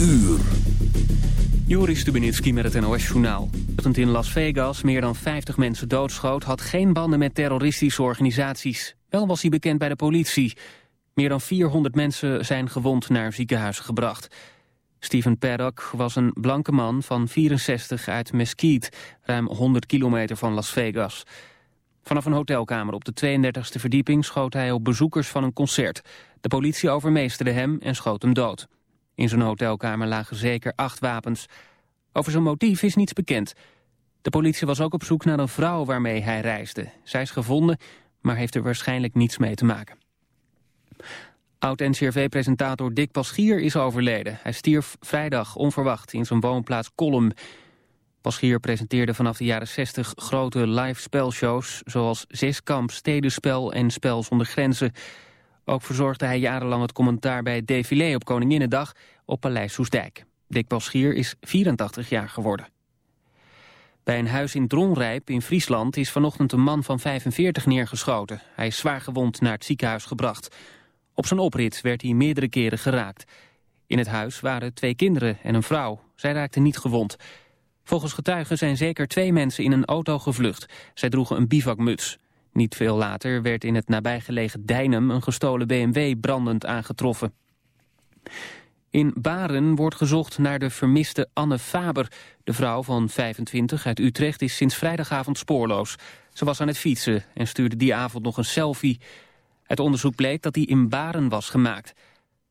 uur. Joris Stubenitski met het NOS-journaal. Dat in Las Vegas meer dan 50 mensen doodschoot... had geen banden met terroristische organisaties. Wel was hij bekend bij de politie. Meer dan 400 mensen zijn gewond naar ziekenhuizen gebracht. Steven Paddock was een blanke man van 64 uit Mesquite... ruim 100 kilometer van Las Vegas. Vanaf een hotelkamer op de 32e verdieping schoot hij op bezoekers van een concert. De politie overmeesterde hem en schoot hem dood. In zijn hotelkamer lagen zeker acht wapens. Over zijn motief is niets bekend. De politie was ook op zoek naar een vrouw waarmee hij reisde. Zij is gevonden, maar heeft er waarschijnlijk niets mee te maken. Oud-NCRV-presentator Dick Paschier is overleden. Hij stierf vrijdag onverwacht in zijn woonplaats Kolm. Paschier presenteerde vanaf de jaren 60 grote live spelshows... zoals Zeskamp, Stedenspel en Spel zonder Grenzen... Ook verzorgde hij jarenlang het commentaar bij het défilé op Koninginnedag op Paleis Soesdijk. Dick Paschier is 84 jaar geworden. Bij een huis in Dronrijp in Friesland is vanochtend een man van 45 neergeschoten. Hij is zwaar gewond naar het ziekenhuis gebracht. Op zijn oprit werd hij meerdere keren geraakt. In het huis waren twee kinderen en een vrouw. Zij raakten niet gewond. Volgens getuigen zijn zeker twee mensen in een auto gevlucht. Zij droegen een bivakmuts. Niet veel later werd in het nabijgelegen Dijnem een gestolen BMW brandend aangetroffen. In Baren wordt gezocht naar de vermiste Anne Faber. De vrouw van 25 uit Utrecht is sinds vrijdagavond spoorloos. Ze was aan het fietsen en stuurde die avond nog een selfie. Het onderzoek bleek dat die in Baren was gemaakt.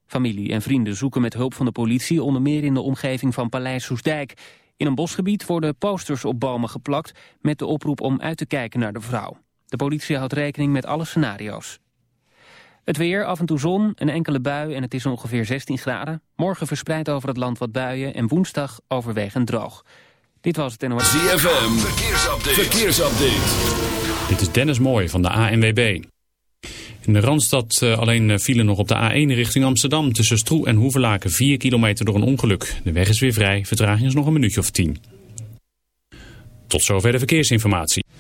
Familie en vrienden zoeken met hulp van de politie... onder meer in de omgeving van Paleis Soesdijk. In een bosgebied worden posters op bomen geplakt... met de oproep om uit te kijken naar de vrouw. De politie houdt rekening met alle scenario's. Het weer, af en toe zon, een enkele bui en het is ongeveer 16 graden. Morgen verspreid over het land wat buien en woensdag overwegend droog. Dit was het NOS. ZFM, verkeersupdate. verkeersupdate. Dit is Dennis Mooij van de ANWB. In de Randstad uh, alleen vielen nog op de A1 richting Amsterdam... tussen Stroe en Hoevelaken 4 kilometer door een ongeluk. De weg is weer vrij, vertraging is nog een minuutje of 10. Tot zover de verkeersinformatie.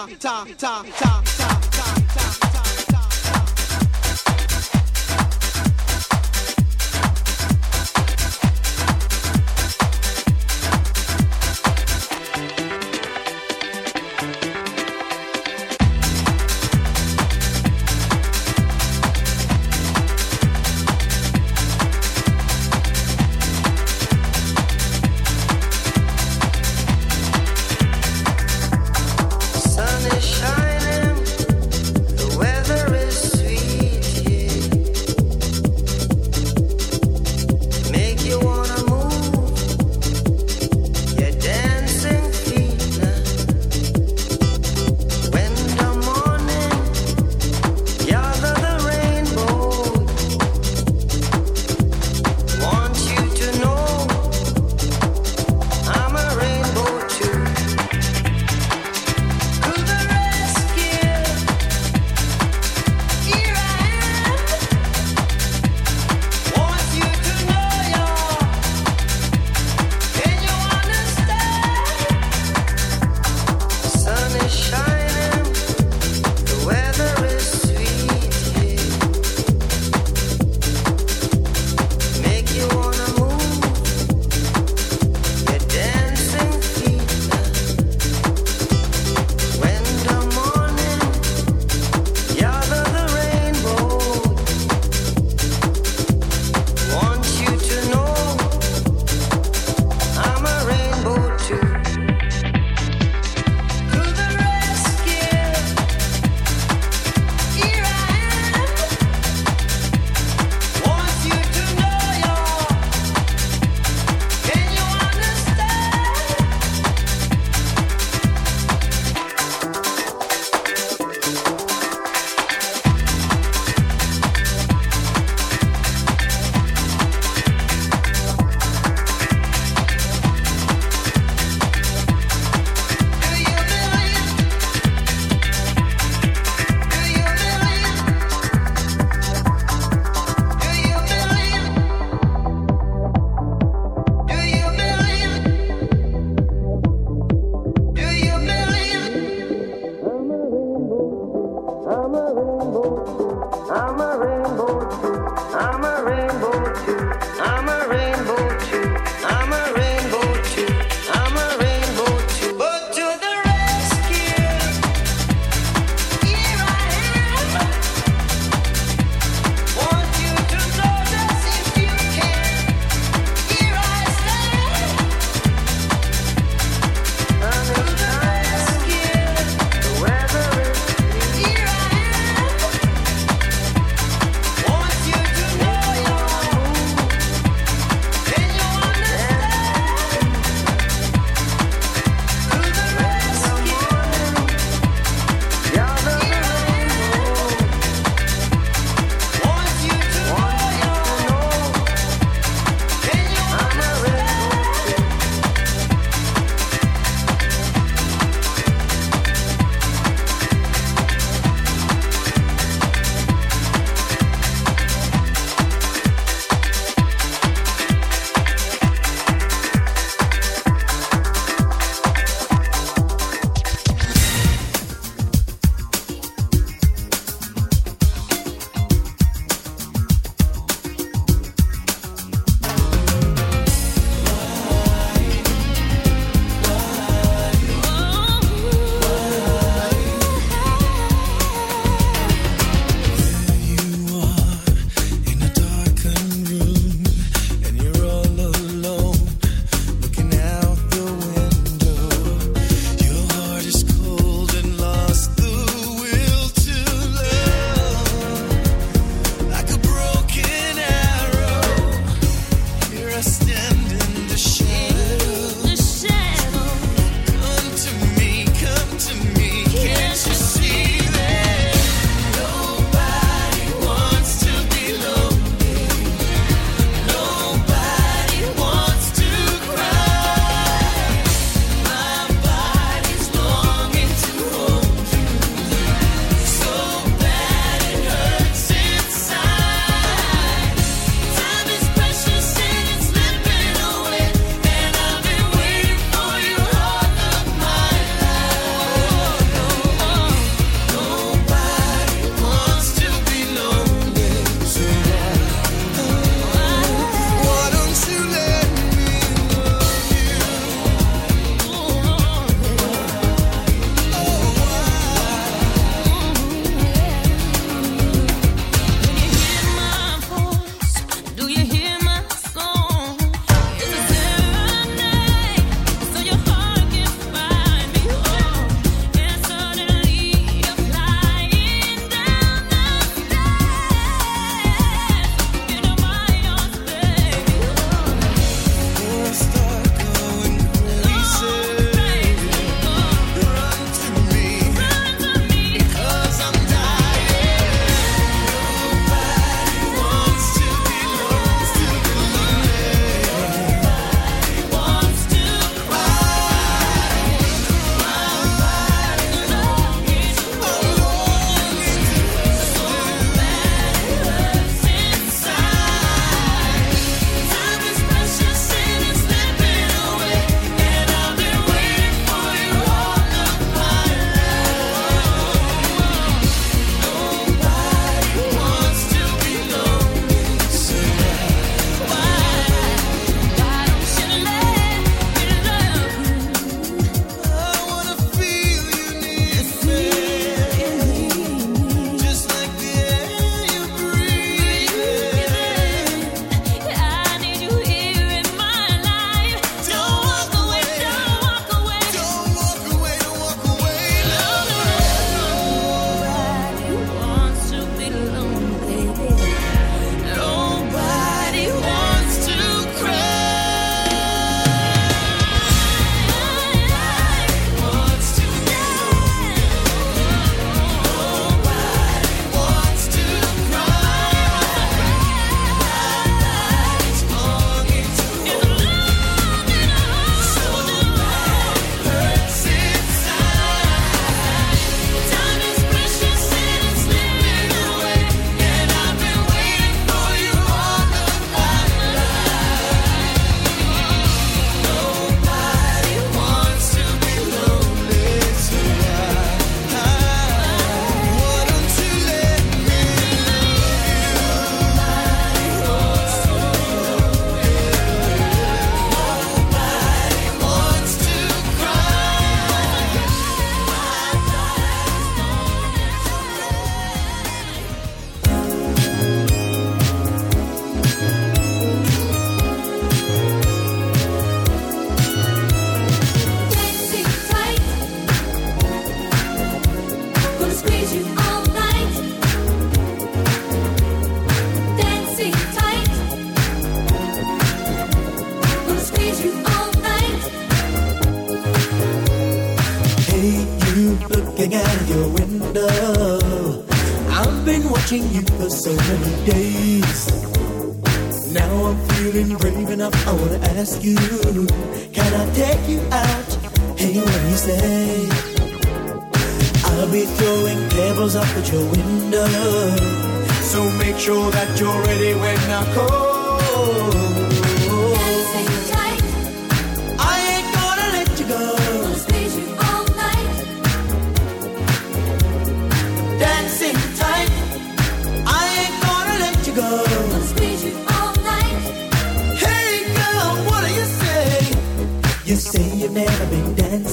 Ta, ta, ta, ta,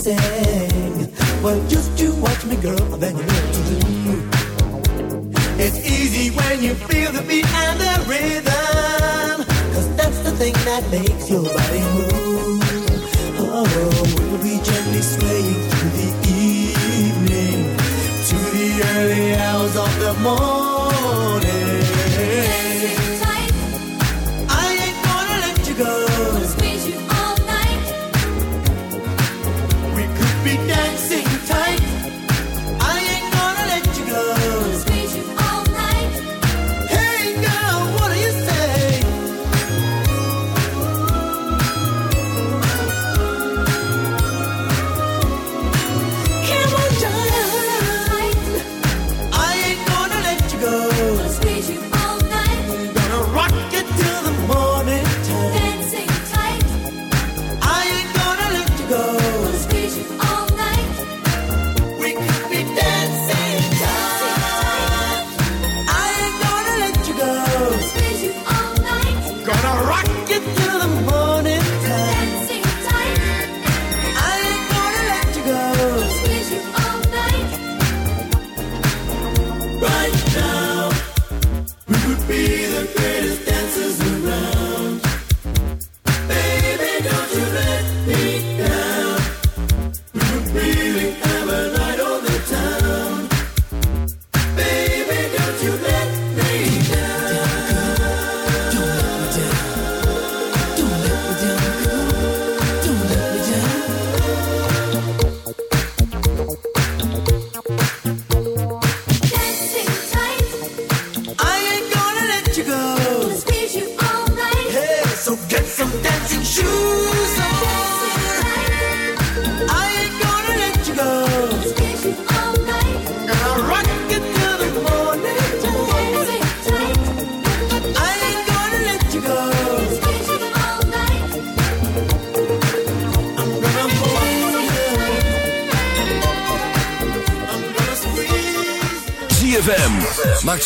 sing. Well, just you watch me, girl, then you know what to do. It's easy when you feel the beat and the rhythm, cause that's the thing that makes your body move.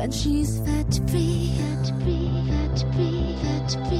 and she's fat free, fat free, fat free, fat free.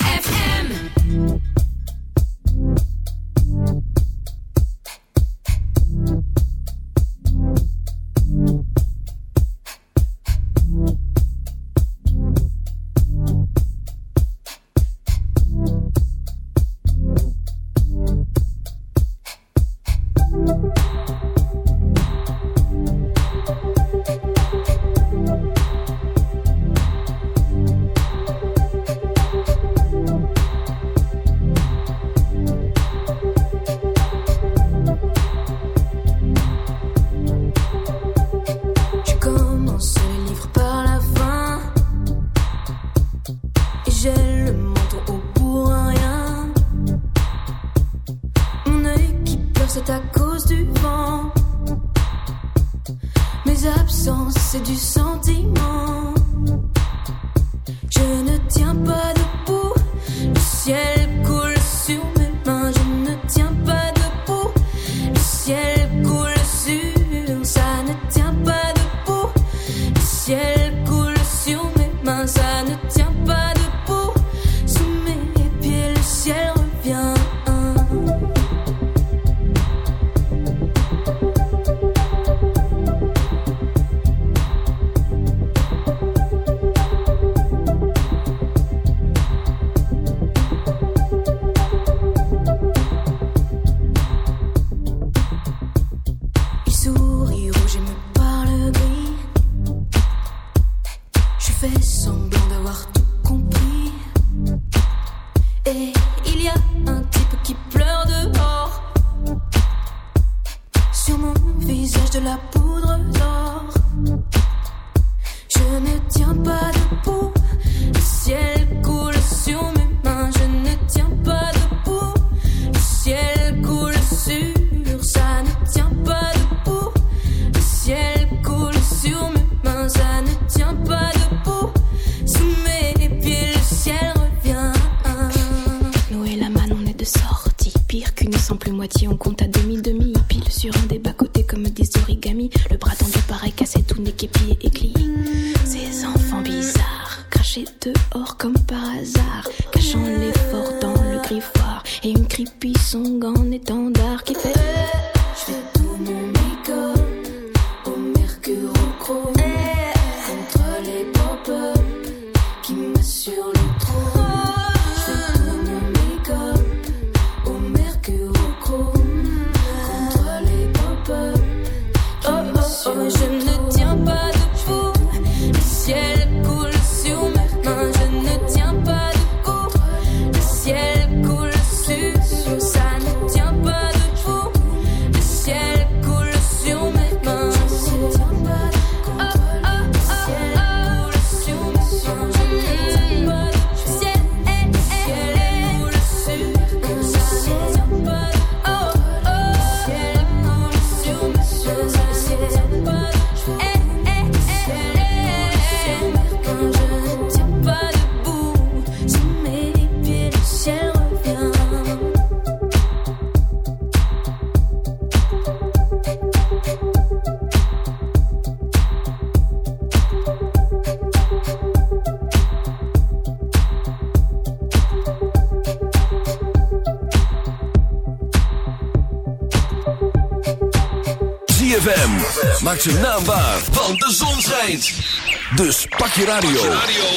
je radio.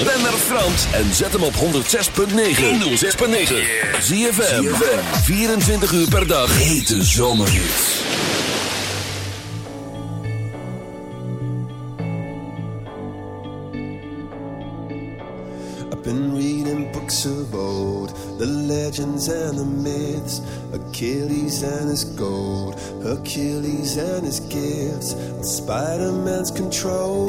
Ben naar Frans en zet hem op 106.9. 106.9. ZFM. 24 uur per dag. Hete zomerhits. I've been reading books of old, the legends and the myths, Achilles and his gold, Hercules and his gifts, Spider-Man's control,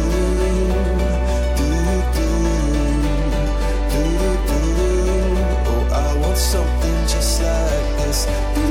eyes.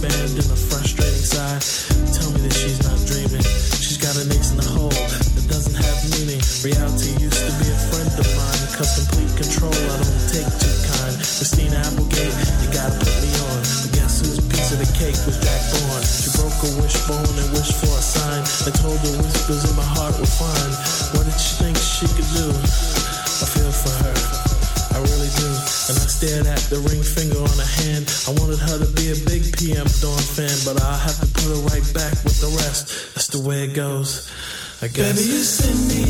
bend in the frustrating side. goes. I guess. Baby, you send me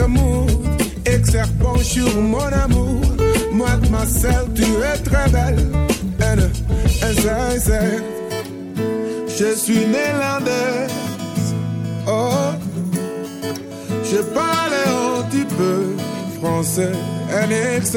amour, exerpant sur mon amour. Moi, ma sœur, tu es très belle. N, S, Z. Je suis néerlandaise. Oh, je parle un petit peu français. N, X,